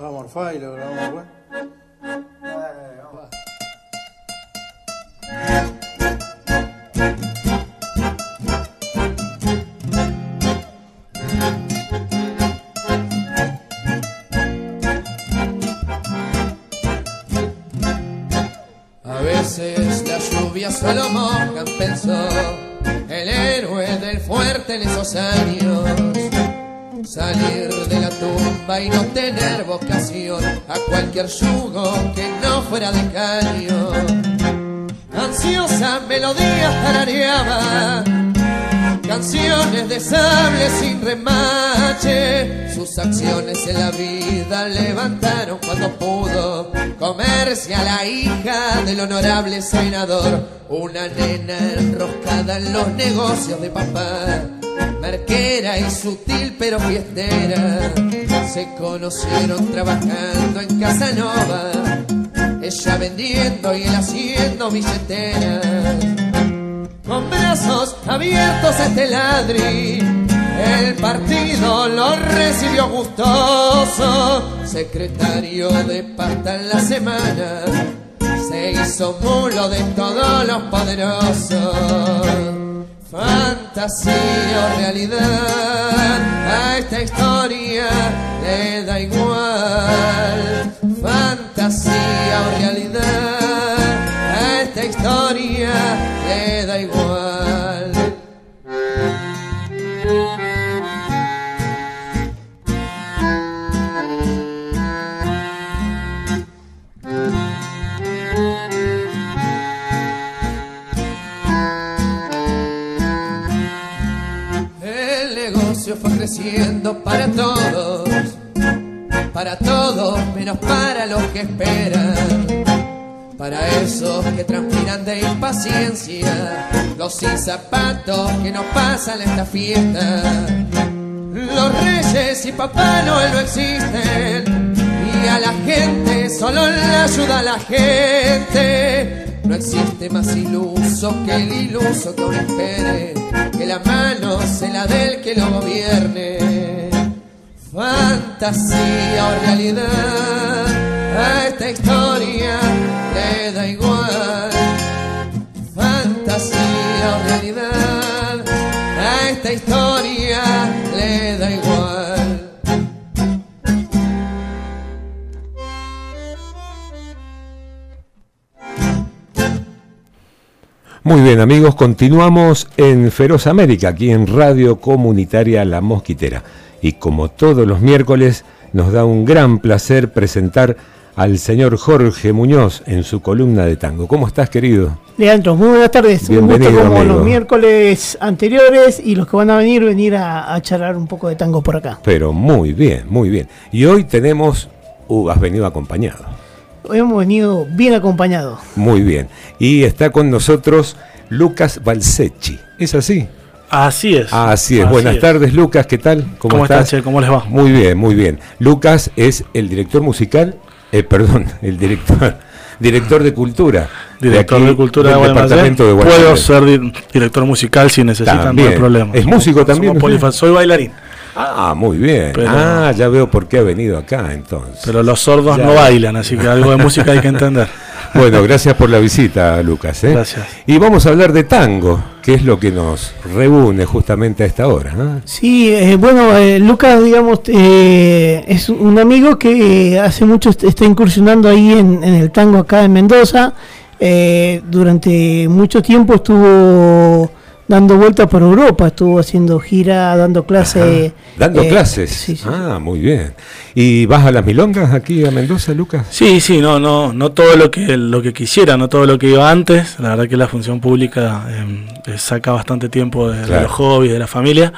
Vamos a morfar y lo grabamos. A veces la lluvia solo moja, pensó el héroe del fuerte en esos años. La tumba y no tener vocación a cualquier yugo que no fuera de caño. Ansiosa melodía tarareaba canciones de sable sin remache. Sus acciones en la vida levantaron cuando pudo comerse a la hija del honorable senador. Una nena enroscada en los negocios de papá. Marquera y sutil pero fiestera. Se conocieron trabajando en Casanova. Ella vendiendo y él haciendo billeteras con brazos abiertos este ladri. El partido lo recibió gustoso, secretario de pasta en la semana, se hizo mulo de todos los poderosos. Fantasía o realidad, a esta historia le da igual. Fantasía o realidad, a esta historia da igual. El negocio fue creciendo para todos, para todos menos para los que esperan. Para esos que transpiran de impaciencia, los sin zapatos que no pasan esta fiesta. Los reyes y Papá no existen, y a la gente solo le ayuda a la gente. No existe más iluso que el iluso que aún espere, que la mano sea la del que lo gobierne. Fantasía o realidad, a esta historia le da igual. Fantasía o realidad, a esta historia le da igual. Muy bien amigos, continuamos en Feroz América, aquí en Radio Comunitaria La Mosquitera. Y como todos los miércoles, nos da un gran placer presentar al señor Jorge Muñoz en su columna de tango. ¿Cómo estás, querido? Leandro, muy buenas tardes. Bienvenido, un gusto como amigo. los miércoles anteriores y los que van a venir, venir a, a charlar un poco de tango por acá. Pero muy bien, muy bien. Y hoy tenemos, uh, has venido acompañado. Hoy hemos venido bien acompañados. Muy bien. Y está con nosotros Lucas Balsecchi. ¿Es así? Así es. Así es. Así Buenas es. tardes, Lucas. ¿Qué tal? ¿Cómo están, che? ¿Cómo les va? Muy bien, muy bien. Lucas es el director musical, eh, perdón, el director, director de cultura. Director aquí, de Cultura de del Guaymallén. departamento de Puedo ser di- director musical si necesitan, También. no hay problema. ¿Es músico también polifan- Soy bailarín, Ah, muy bien. Pero- ah, ya veo por qué ha venido acá entonces. pero los sordos Ya. no bailan, así que algo de música hay que entender. Bueno, gracias por la visita, Lucas. ¿eh? Gracias. Y vamos a hablar de tango, es lo que nos reúne justamente a esta hora. ¿no? Sí, eh, bueno, eh, Lucas, digamos, eh, es un amigo que hace mucho est- está incursionando ahí en, el tango acá en Mendoza. Durante mucho tiempo estuvo dando vueltas por Europa, estuvo haciendo gira, dando clases. Dando eh, clases. sí, sí. Ah, muy bien. ¿Y vas a las milongas aquí a Mendoza, Lucas? Sí, sí, no, no, no todo lo que lo que quisiera, no todo lo que iba antes. La verdad que la función pública eh, eh, saca bastante tiempo de, los hobbies, de la familia.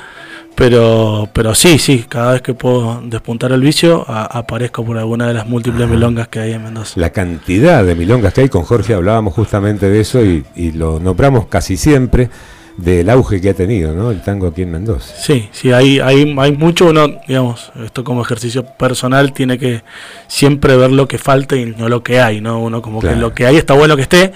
Pero, pero sí, sí, cada vez que puedo despuntar el vicio, a- aparezco por alguna de las múltiples milongas que hay en Mendoza. La cantidad de milongas que hay, con Jorge hablábamos justamente de eso y, y lo nombramos casi siempre, del auge que ha tenido, ¿no? El tango aquí en Mendoza. Sí, sí, hay, hay, hay mucho, uno, digamos, esto como ejercicio personal tiene que siempre ver lo que falta y no lo que hay, ¿no? Uno como que lo que hay está bueno que esté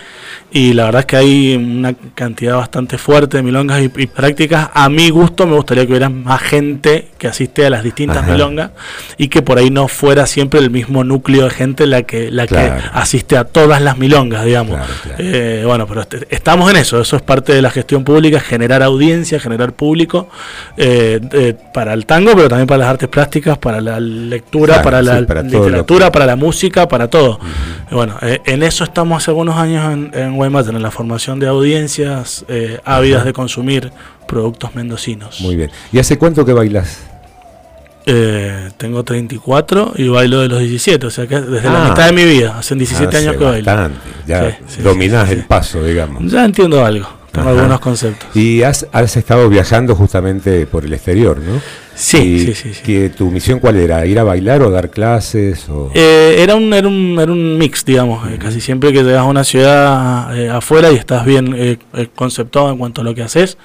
y la verdad es que hay una cantidad bastante fuerte de milongas y, prácticas. A mi gusto me gustaría que hubiera más gente que asiste a las distintas milongas y que por ahí no fuera siempre el mismo núcleo de gente la que, la que asiste a todas las milongas, digamos. Eh, bueno, pero estamos en eso, eso es parte de la gestión pública generar audiencia, generar público eh, para el tango, pero también para las artes plásticas, para la lectura, para la literatura, para la música, para todo. Bueno, eh, en eso estamos hace algunos años en, en en la formación de audiencias eh, ávidas de consumir productos mendocinos. Muy bien. ¿Y hace cuánto que bailas? Eh, tengo 34 y bailo de los 17, o sea que desde la ah. mitad de mi vida, hace 17 años que bailo. Ya dominás el paso, digamos. Ya entiendo algo algunos conceptos. Y has, has, estado viajando justamente por el exterior, ¿no? Sí, sí, sí, ¿Tu misión cuál era? ¿Ir a bailar o dar clases? O... Eh, era, un, era, un, era un mix, digamos. Eh, casi siempre que llegas a una ciudad eh, afuera y estás bien conceptuado en cuanto a lo que haces,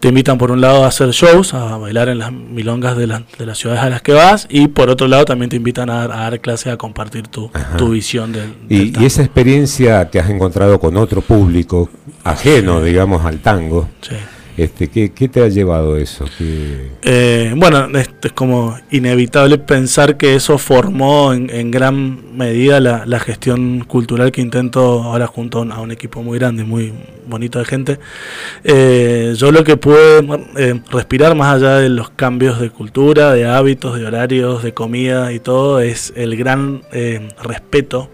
te invitan por un lado a hacer shows, a bailar en las milongas de, de las ciudades a las que vas, y por otro lado también te invitan a, dar clases, a compartir tu, tu visión del, y, y, esa experiencia que has encontrado con otro público, ajeno, digamos, al tango. Este, ¿qué, te ha llevado eso? Eh, bueno, es, es, como inevitable pensar que eso formó en, gran medida la, gestión cultural que intento ahora junto a un, equipo muy grande, muy bonito de gente. Eh, yo lo que pude eh, respirar más allá de los cambios de cultura, de hábitos, de horarios, de comida y todo, es el gran respeto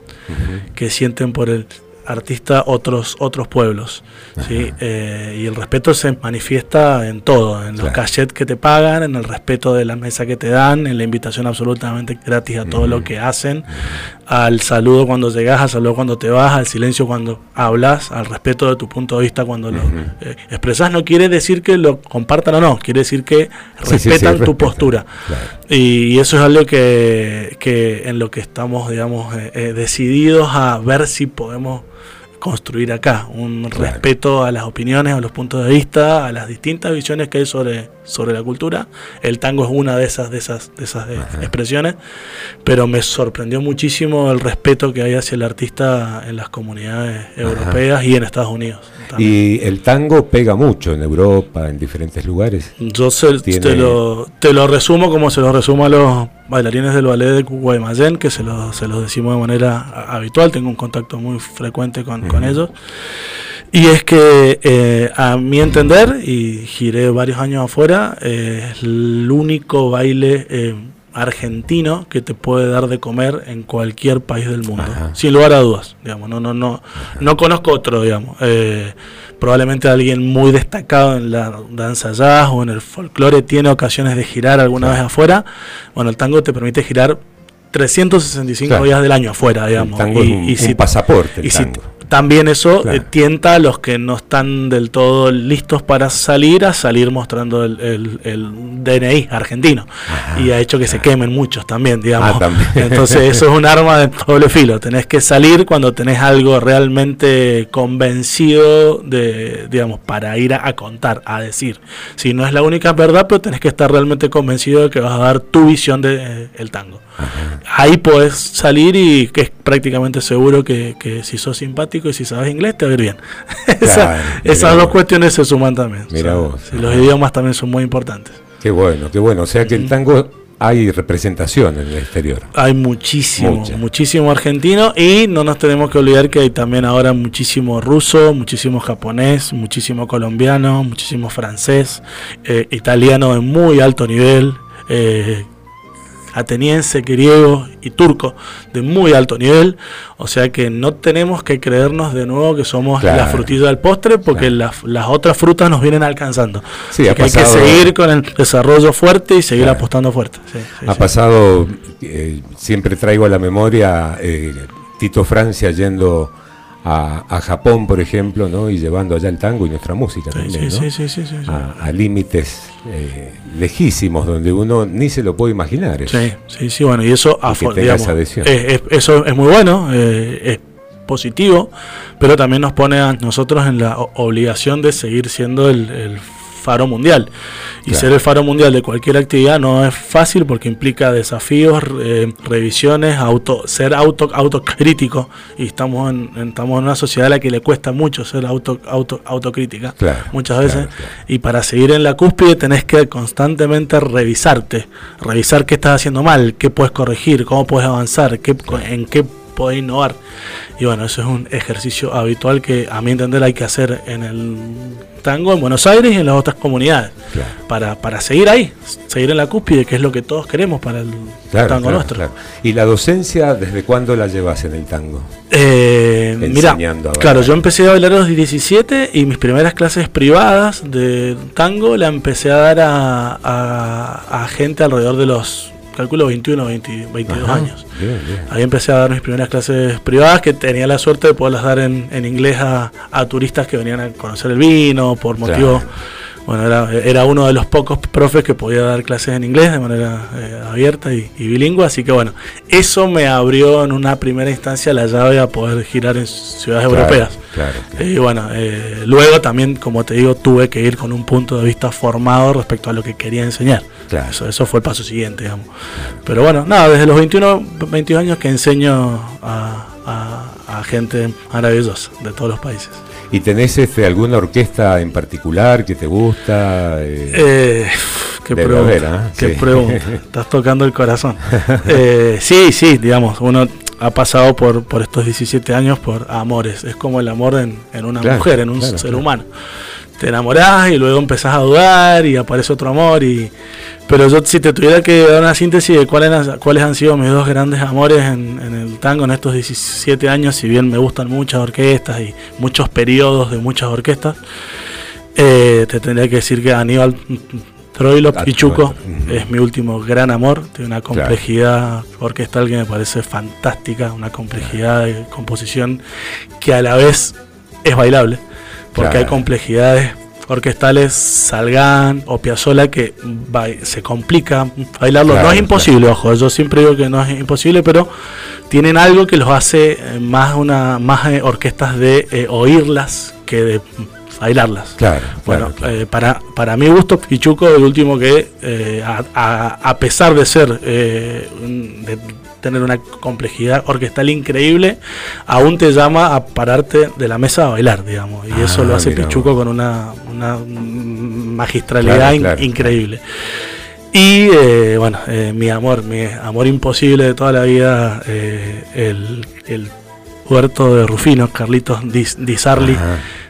que sienten por el artista otros otros pueblos ¿sí? Eh, y el respeto se manifiesta en todo en los cachets que te pagan en el respeto de la mesa que te dan en la invitación absolutamente gratis a todo lo que hacen al saludo cuando llegas al saludo cuando te vas al silencio cuando hablas al respeto de tu punto de vista cuando lo eh, expresas. No quiere decir que lo compartan o no quiere decir que respetan tu postura. Y, eso es algo que, que en lo que estamos digamos eh, decididos a ver si podemos construir acá, un respeto a las opiniones, a los puntos de vista, a las distintas visiones que hay sobre, sobre la cultura. El tango es una de esas, de esas, de esas expresiones, pero me sorprendió muchísimo el respeto que hay hacia el artista en las comunidades europeas y en Estados Unidos. Y el tango pega mucho en Europa, en diferentes lugares. Yo te, lo, te lo resumo como se lo resumo a los bailarines del ballet de Guaymallén, que se los se decimos de manera habitual, tengo un contacto muy frecuente con, ellos. Y es que, eh, a mi entender, y giré varios años afuera, eh, es el único baile eh, argentino que te puede dar de comer en cualquier país del mundo, sin lugar a dudas. Digamos, no, no, no, no conozco otro, digamos. probablemente alguien muy destacado en la danza jazz o en el folclore tiene ocasiones de girar alguna vez afuera. Bueno, el tango te permite girar 365 días del año afuera, digamos. y, si, pasaporte. También eso eh, tienta a los que no están del todo listos para salir a salir mostrando el, DNI argentino. y ha hecho que se quemen muchos también, digamos. Ah, Entonces eso es un arma de doble filo. Tenés que salir cuando tenés algo realmente convencido de, digamos, para ir a, contar, a decir. Si no es la única verdad, pero tenés que estar realmente convencido de que vas a dar tu visión del de, eh, tango. Ahí podés salir y que es prácticamente seguro que, que si sos simpático y si sabes inglés te va a ir bien. esas dos cuestiones se suman también. los idiomas también son muy importantes. Qué bueno, qué bueno. O sea que el tango hay representación en el exterior. Hay muchísimo, muchísimo argentino y no nos tenemos que olvidar que hay también ahora muchísimo ruso, muchísimo japonés, muchísimo colombiano, muchísimo francés, eh, italiano de muy alto nivel, eh, ateniense, griego y turco de muy alto nivel. O sea que no tenemos que creernos de nuevo que somos la frutilla del postre porque las, otras frutas nos vienen alcanzando. Sí, hay que seguir con el desarrollo fuerte y seguir apostando fuerte. ha pasado, eh, siempre traigo a la memoria eh, Tito Francia yendo a, Japón, por ejemplo, ¿no? y llevando allá el tango y nuestra música también, a, límites eh, lejísimos donde uno ni se lo puede imaginar. Sí, sí, sí, bueno, y eso, a, eso es muy bueno. Eh, positivo, pero también nos pone a nosotros en la obligación de seguir siendo el, faro mundial. Y ser el faro mundial de cualquier actividad no es fácil porque implica desafíos, eh, revisiones, auto, ser auto, autocrítico. Y estamos en, estamos en una sociedad a la que le cuesta mucho ser auto, auto, autocrítica muchas veces. y para seguir en la cúspide tenés que constantemente revisarte, revisar qué estás haciendo mal, qué puedes corregir, cómo puedes avanzar, qué, en qué puede innovar. Y bueno, eso es un ejercicio habitual que a mi entender hay que hacer en el tango en Buenos Aires y en las otras comunidades. Para, para seguir ahí, seguir en la cúspide, que es lo que todos queremos para el tango nuestro. ¿Y la docencia, desde cuándo la llevas en el tango? Eh, mira, claro, yo empecé a bailar a los 17 y mis primeras clases privadas de tango la empecé a dar a gente alrededor de los calculo 21, 20, 22 años. Ahí empecé a dar mis primeras clases privadas que tenía la suerte de poderlas dar en, en inglés a, turistas que venían a conocer el vino por motivo... Bueno, era, era, uno de los pocos profes que podía dar clases en inglés de manera eh, abierta y, bilingüe, así que bueno, eso me abrió en una primera instancia la llave a poder girar en ciudades europeas. y bueno, eh, luego también, como te digo, tuve que ir con un punto de vista formado respecto a lo que quería enseñar. Eso, eso fue el paso siguiente, digamos. Pero bueno, nada, desde los 21, 22 años que enseño a, a gente maravillosa de todos los países. ¿Y tenés este, alguna orquesta en particular que te gusta? Eh, eh qué pregunta, ¿eh? qué Estás tocando el corazón. Eh, sí, sí, digamos, uno ha pasado por, por estos 17 años por amores. Es como el amor en, en una mujer, en un ser humano te enamorás y luego empezás a dudar y aparece otro amor y pero yo si te tuviera que dar una síntesis de cuáles, cuáles han sido mis dos grandes amores en, el tango en estos 17 años, si bien me gustan muchas orquestas y muchos periodos de muchas orquestas, eh, te tendría que decir que Aníbal Troilo Pichuco es mi último gran amor, tiene una complejidad orquestal que me parece fantástica, una complejidad de composición que a la vez es bailable porque hay complejidades orquestales, Salgan o Piazzolla que se complica bailarlo. no es imposible, ojo, yo siempre digo que no es imposible, pero tienen algo que los hace eh, más una más eh, orquestas de eh, oírlas que de bailarlas. Claro. Bueno, para, para mi gusto, Pichuco, el último que, a, pesar de ser de tener una complejidad orquestal increíble, aún te llama a pararte de la mesa a bailar, digamos. Y eso lo ah, hace Pichuco con una, magistralidad increíble. Y eh, bueno, eh, mi amor, mi amor imposible de toda la vida, eh, el, el, huerto de Rufino, Carlitos Di, Sarli,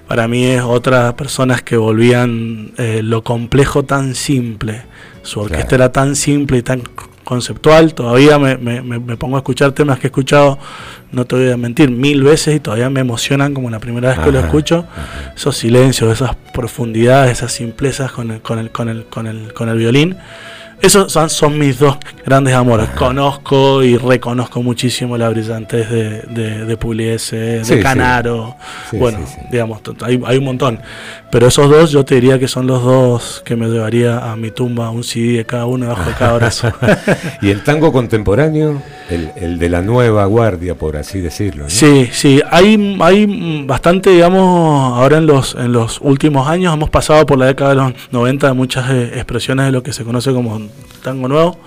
para mí es otra personas que volvían lo complejo tan simple. Su orquesta era tan simple y tan conceptual, todavía me, me, pongo a escuchar temas que he escuchado, no te voy a mentir, mil veces y todavía me emocionan como la primera vez que lo escucho, esos silencios, esas profundidades, esas simplezas con el, con el, con el, con el, con el violín. Esos son, son, mis dos grandes amores. Conozco y reconozco muchísimo la brillantez de, de, de Pugliese, de Canaro. bueno, digamos, hay, hay, un montón. Pero esos dos yo te diría que son los dos que me llevaría a mi tumba, un CD de cada uno bajo de cada brazo. y el tango contemporáneo, el, de la nueva guardia, por así decirlo. Sí, sí, hay, hay bastante, digamos, ahora en los, en los últimos años hemos pasado por la década de los 90 de muchas eh, expresiones de lo que se conoce como tango nuevo.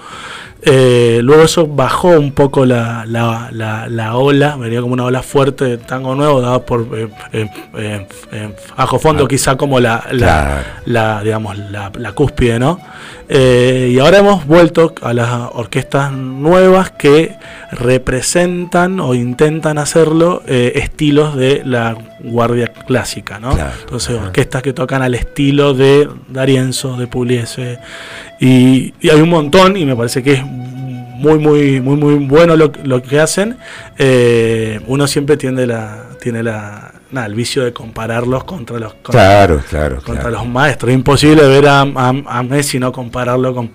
Eh, luego eso bajó un poco la, la, la, ola, venía como una ola fuerte de tango nuevo, dado por eh, eh, bajo fondo, quizá como la, la, digamos, la, cúspide, ¿no? Y ahora hemos vuelto a las orquestas nuevas que representan o intentan hacerlo estilos de la guardia clásica, ¿no? Entonces, orquestas que tocan al estilo de Darienzo, de Pugliese, y, hay un montón, y me parece que es muy, muy, muy, muy bueno lo, lo que hacen. Eh, uno siempre tiene la, tiene la, nada, el vicio de compararlos contra los, claro, claro, contra los maestros. Es imposible ver a, a, Messi no compararlo con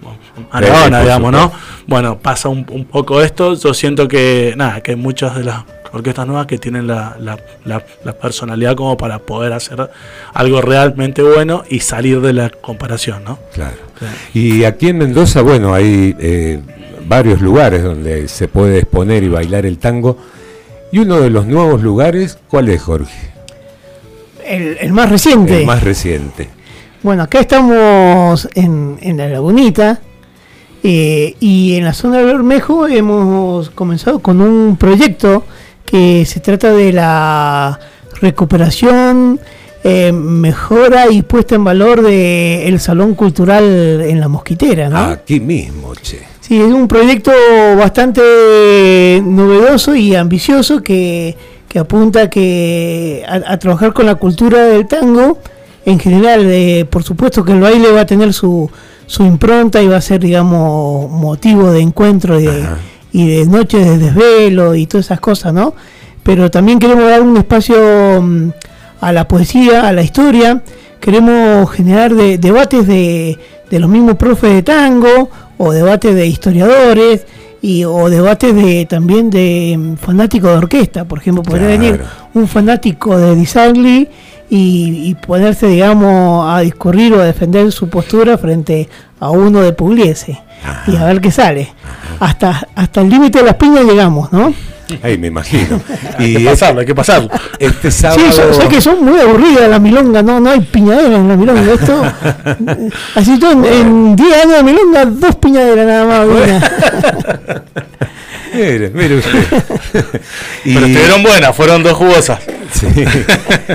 Maradona, digamos, ¿no? Bueno, pasa un, un, poco esto. Yo siento que, nada, que muchas de las orquestas nuevas que tienen la, la, personalidad como para poder hacer algo realmente bueno y salir de la comparación, ¿no? Claro. Y aquí en Mendoza, bueno, hay eh, varios lugares donde se puede exponer y bailar el tango. ¿Y uno de los nuevos lugares, cuál es, Jorge? El, más reciente. El más reciente. Bueno, acá estamos en, la lagunita eh, y en la zona del Bermejo hemos comenzado con un proyecto que se trata de la recuperación, eh, mejora y puesta en valor del el Salón Cultural en la Mosquitera. ¿no? Aquí mismo, che. Sí, es un proyecto bastante novedoso y ambicioso que, apunta que a, trabajar con la cultura del tango en general. Eh, por supuesto que el baile va a tener su, su impronta y va a ser, digamos, motivo de encuentro y de, y de noches de desvelo y todas esas cosas, ¿no? Pero también queremos dar un espacio mm, a la poesía, a la historia. Queremos generar debates de, de los mismos profes de tango o debates de historiadores y o debates de también de mm, fanáticos de orquesta. Por ejemplo podría venir un fanático de Disagli y, ponerse digamos a discurrir o a defender su postura frente a uno de Pugliese y a ver qué sale. Hasta hasta el límite de las piñas llegamos no Ahí me imagino. Y hay que pasarlo, hay que pasarlo. Este sábado... Sí, sé que son muy aburridas las milongas, no, no hay piñadera en la milonga. Esto, así todo en 10 años de milonga, dos piñaderas nada más. Mire, mire usted. Pero estuvieron buenas, fueron dos jugosas.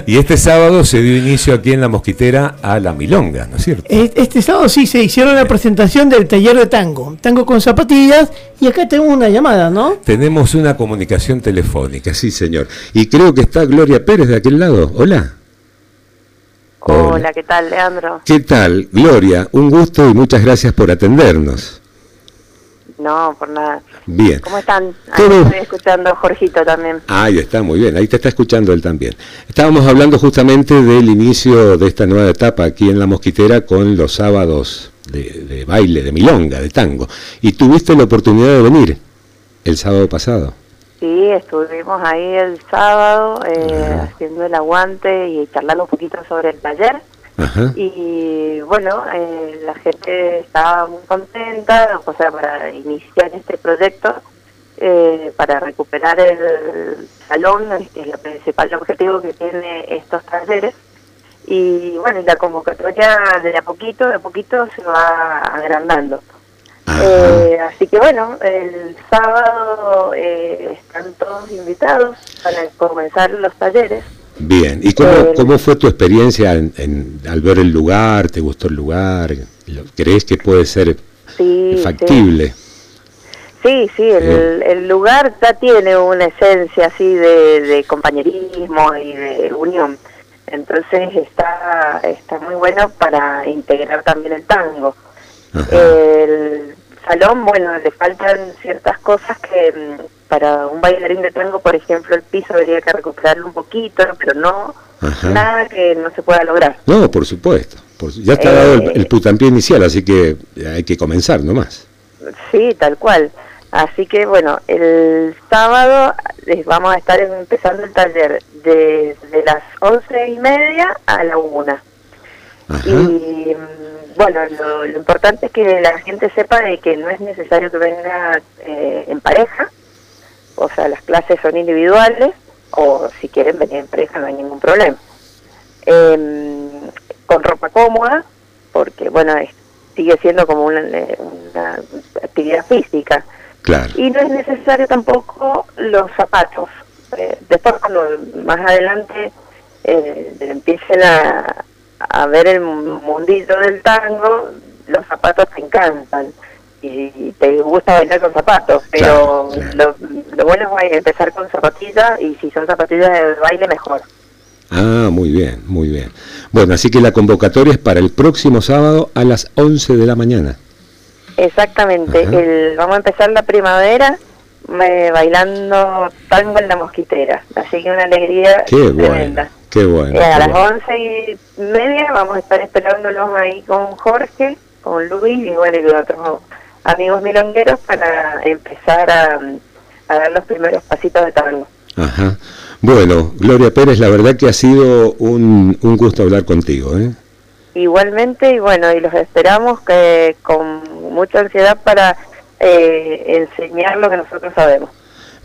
Y este sábado se dio inicio aquí en la Mosquitera a la Milonga, ¿no es cierto? Este sábado sí se hicieron la presentación del taller de tango, tango con zapatillas, y acá tenemos una llamada, ¿no? Tenemos una comunicación telefónica, sí señor. Y creo que está Gloria Pérez de aquel lado. Hola. Hola, ¿qué tal, Leandro? ¿Qué tal, Gloria? Un gusto y muchas gracias por atendernos. No, por nada. Bien. ¿Cómo están? Ahí estoy escuchando a Jorgito también. Ahí está, muy bien. Ahí te está escuchando él también. Estábamos hablando justamente del inicio de esta nueva etapa aquí en La Mosquitera con los sábados de, baile, de milonga, de tango. Y tuviste la oportunidad de venir el sábado pasado. Sí, estuvimos ahí el sábado eh, haciendo el aguante y charlando un poquito sobre el taller. Y bueno, eh, la gente estaba muy contenta, o sea, para iniciar este proyecto, eh, para recuperar el salón, que es el principal objetivo que tiene estos talleres. Y bueno, la convocatoria de a poquito, de a poquito se va agrandando. Eh, así que bueno, el sábado están todos invitados para comenzar los talleres. Bien, ¿y cómo, eh, cómo fue tu experiencia en, al ver el lugar? ¿Te gustó el lugar? ¿Crees que puede ser factible? Sí, sí, el, lugar ya tiene una esencia así de, compañerismo y de unión. Entonces está, está muy bueno para integrar también el tango. El salón, bueno, le faltan ciertas cosas que para un bailarín de tango, por ejemplo, el piso debería que recuperarlo un poquito, pero no nada que no se pueda lograr. No, por supuesto. ya está dado el, el, eh, putampié inicial, así que hay que comenzar nomás. Sí, tal cual. Así que bueno, el sábado les vamos a estar empezando el taller desde las once y media a la una. Y mm, bueno, lo, importante es que la gente sepa de que no es necesario que venga eh, en pareja, o sea, las clases son individuales o si quieren venir en pareja no hay ningún problema. Em, con ropa cómoda, porque bueno, sigue siendo como una, actividad física. Claro. Y no es necesario tampoco los zapatos. Eh, después cuando más adelante eh, empiecen a, a ver el mundito del tango, los zapatos te encantan y te gusta bailar con zapatos, pero Lo, bueno es empezar con zapatillas y si son zapatillas de baile mejor. Ah, muy bien, muy bien. Bueno, así que la convocatoria es para el próximo sábado a las 11 de la mañana. Exactamente, el, vamos a empezar la primavera eh, bailando tango en la mosquitera, así que una alegría Qué tremenda. qué bueno. Eh, a las once y media vamos a estar esperándolos ahí con Jorge, con Luis y bueno, y otros amigos milongueros para empezar a, dar los primeros pasitos de tango. Ajá. Bueno, Gloria Pérez, la verdad que ha sido un, un gusto hablar contigo. ¿eh? Igualmente, y bueno, y los esperamos que con mucha ansiedad para eh, enseñar lo que nosotros sabemos.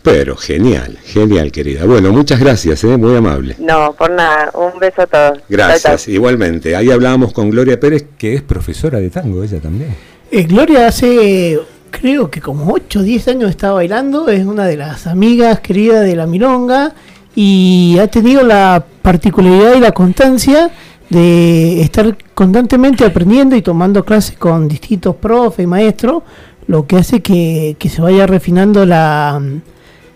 Pero genial, genial, querida. Bueno, muchas gracias, ¿eh? muy amable. No, por nada. Un beso a todos. Gracias, igualmente. Ahí hablábamos con Gloria Pérez, que es profesora de tango, ella también. Eh, Gloria hace, creo que como 8 o 10 años está bailando, es una de las amigas queridas de la Milonga y ha tenido la particularidad y la constancia de estar constantemente aprendiendo y tomando clases con distintos profes y maestros, lo que hace que, que se vaya refinando la,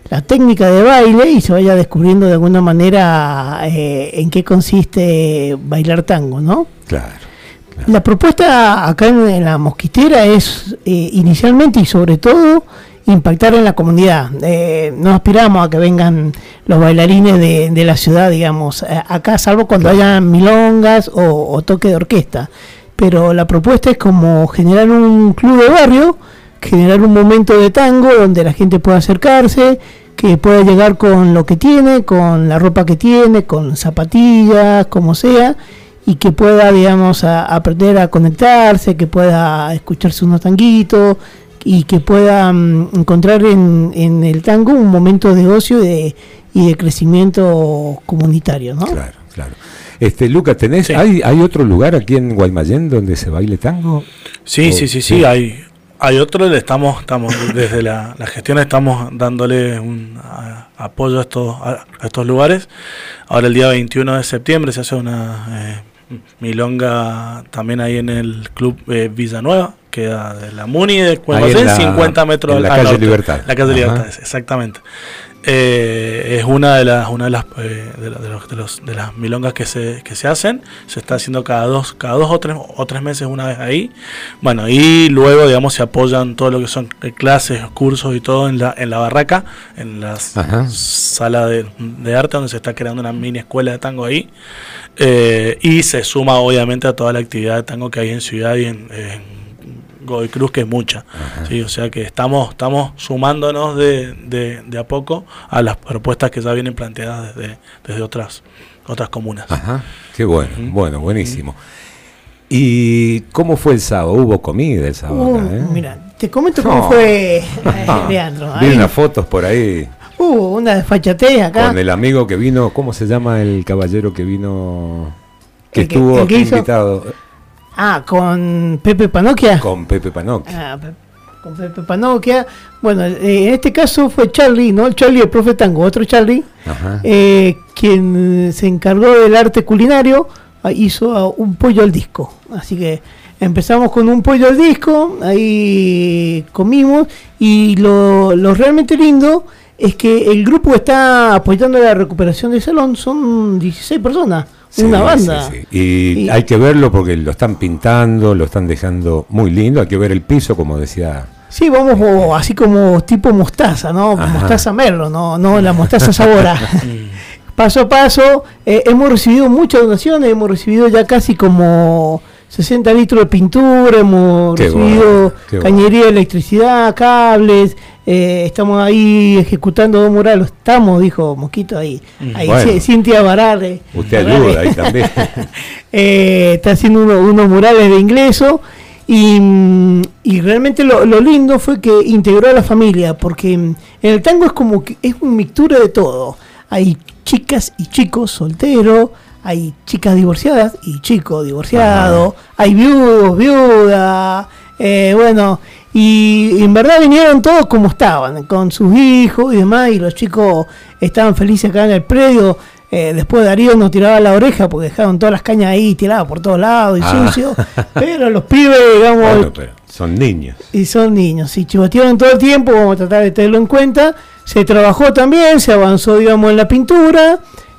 la técnica de baile y se vaya descubriendo de alguna manera eh, en qué consiste bailar tango, ¿no? Claro. La propuesta acá en, la mosquitera es eh, inicialmente y sobre todo impactar en la comunidad. Eh, no aspiramos a que vengan los bailarines de, de la ciudad, digamos, acá, salvo cuando hayan milongas o, o, toque de orquesta. Pero la propuesta es como generar un club de barrio, generar un momento de tango donde la gente pueda acercarse, que pueda llegar con lo que tiene, con la ropa que tiene, con zapatillas, como sea, y que pueda, digamos, a, aprender a conectarse, que pueda escucharse unos tanguitos y que pueda um, encontrar en, en, el tango un momento de ocio y de, y de crecimiento comunitario, ¿no? Claro, claro. Este, Lucas, ¿tenés, sí. hay, ¿hay otro lugar aquí en Guaymallén donde se baile tango? Sí, sí, sí, sí, hay, hay otro, le estamos, estamos desde la, la gestión estamos dándole un a, apoyo a estos, a, a, estos lugares. Ahora el día 21 de septiembre se hace una eh, milonga también ahí en el club eh, Villanueva, queda de la Muni de Cuencén, 50 metros en la calle norte, Libertad. La calle Ajá. Libertad, exactamente. Eh, es una de las una de las eh, de, de, los, de, los, de, las milongas que se, que se hacen se está haciendo cada dos cada dos o tres o tres meses una vez ahí bueno y luego digamos se apoyan todo lo que son clases cursos y todo en la en la barraca en la sala de, de, arte donde se está creando una mini escuela de tango ahí eh, y se suma obviamente a toda la actividad de tango que hay en ciudad y en, en Godoy Cruz, que es mucha. ¿sí? O sea que estamos, estamos sumándonos de, de, de, a poco a las propuestas que ya vienen planteadas desde, desde otras, otras comunas. Ajá, qué bueno, uh -huh. bueno, buenísimo. ¿Y cómo fue el sábado? ¿Hubo comida el sábado? Uh, acá, eh? Mira, te comento cómo fue, eh, Leandro. Vi unas fotos por ahí. Hubo uh, una desfachatez acá. Con el amigo que vino, ¿cómo se llama el caballero que vino? Que el estuvo que, el que invitado. Ah, con Pepe Panoquia. Con Pepe Panoquia. Ah, con Pepe Panoquia. Bueno, eh, en este caso fue Charlie, ¿no? Charlie, el profe Tango, otro Charlie, eh, quien se encargó del arte culinario, ah, hizo ah, un pollo al disco. Así que empezamos con un pollo al disco, ahí comimos, y lo, lo realmente lindo es que el grupo está apoyando la recuperación del salón son 16 personas. Sí, una banda. Sí, sí. Y, y, hay que verlo porque lo están pintando, lo están dejando muy lindo. Hay que ver el piso, como decía. Sí, vamos o, así como tipo mostaza, ¿no? Ajá. Mostaza merlo, no, no la mostaza sabora. paso a paso, eh, hemos recibido muchas donaciones, hemos recibido ya casi como 60 litros de pintura, hemos qué recibido bueno, cañería de electricidad, cables, eh, estamos ahí ejecutando dos murales, estamos, dijo Mosquito ahí, ahí bueno. Cintia Barare. Usted Barare. ayuda ahí también. eh, está haciendo uno, unos murales de ingreso y, y realmente lo, lo, lindo fue que integró a la familia, porque en el tango es como que es una mixtura de todo. Hay chicas y chicos solteros, hay chicas divorciadas y chicos divorciados, hay viudos, viudas, eh, bueno, y en verdad vinieron todos como estaban, con sus hijos y demás, y los chicos estaban felices acá en el predio. Eh, después Darío nos tiraba la oreja porque dejaron todas las cañas ahí tiradas por todos lados y ah. sucio. Pero los pibes, digamos. Bueno, pero son niños. Y son niños. Y chivotearon todo el tiempo, vamos a tratar de tenerlo en cuenta. Se trabajó también, se avanzó, digamos, en la pintura.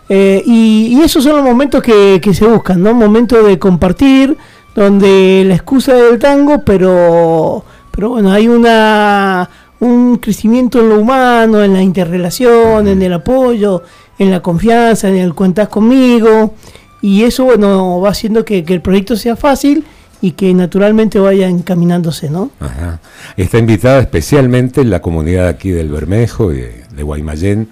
Eh, y, y, esos son los momentos que, que se buscan, ¿no? Momentos de compartir, donde la excusa del tango, pero pero bueno, hay una un crecimiento en lo humano, en la interrelación, en el apoyo, en la confianza, en el cuentas conmigo, y eso bueno va haciendo que, que el proyecto sea fácil y que naturalmente vaya encaminándose, ¿no? Ajá. Está invitada especialmente la comunidad aquí del Bermejo y de, de Guaymallén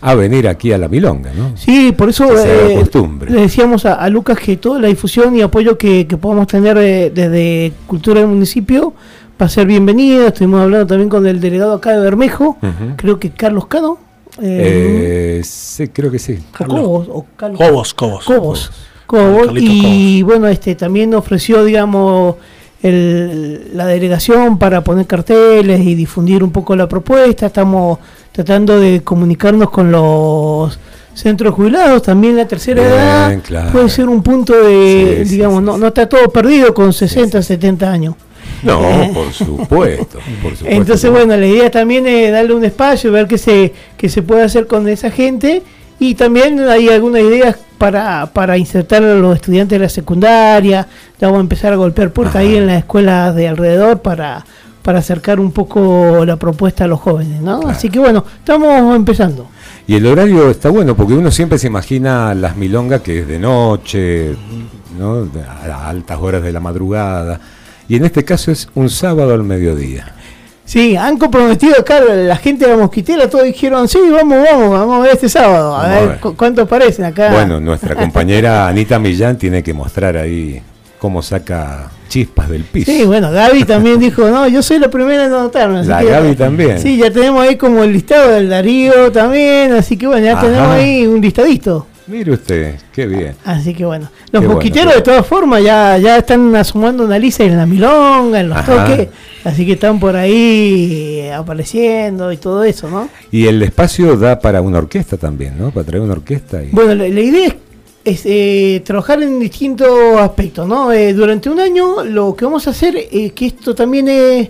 a venir aquí a la Milonga, ¿no? Sí, por eso eh, le decíamos a, a, Lucas que toda la difusión y apoyo que, que podamos tener eh, desde Cultura del Municipio va a ser bienvenida. Estuvimos hablando también con el delegado acá de Bermejo, creo que Carlos Cano. Eh, sí, creo que sí. Cobos, o Carlos. Cobos, Cobos. Cobos. Cobos. Y bueno, este también ofreció, digamos, el, la delegación para poner carteles y difundir un poco la propuesta. Estamos tratando de comunicarnos con los centros jubilados, también la tercera edad puede ser un punto de, digamos, no, no está todo perdido con 60, 70 años. No, por supuesto, Entonces, bueno, la idea también es darle un espacio, ver qué se, qué se puede hacer con esa gente y también hay algunas ideas para, para insertar a los estudiantes de la secundaria, ya vamos a empezar a golpear puertas ahí en las escuelas de alrededor para, para acercar un poco la propuesta a los jóvenes, ¿no? Así que bueno, estamos empezando. Y el horario está bueno porque uno siempre se imagina las milongas que es de noche, ¿no? a altas horas de la madrugada. Y en este caso es un sábado al mediodía. Sí, han comprometido acá la gente de la mosquitera, todos dijeron, sí, vamos, vamos, vamos a ver este sábado, a ver, cuántos parecen acá. Bueno, nuestra compañera Anita Millán tiene que mostrar ahí cómo saca chispas del piso. Sí, bueno, Gaby también dijo, no, yo soy la primera en anotarme. La Gaby también. Sí, ya tenemos ahí como el listado del Darío también, así que bueno, ya tenemos ahí un listadito. Mire usted, qué bien. Así que bueno, los mosquiteros de todas formas ya, ya están asomando lista en la milonga, en los toques, así que están por ahí apareciendo y todo eso, ¿no? Y el espacio da para una orquesta también, ¿no? Para traer una orquesta. Y... Bueno, la, idea es eh, trabajar en distintos aspectos, ¿no? Eh, durante un año lo que vamos a hacer es que esto también es...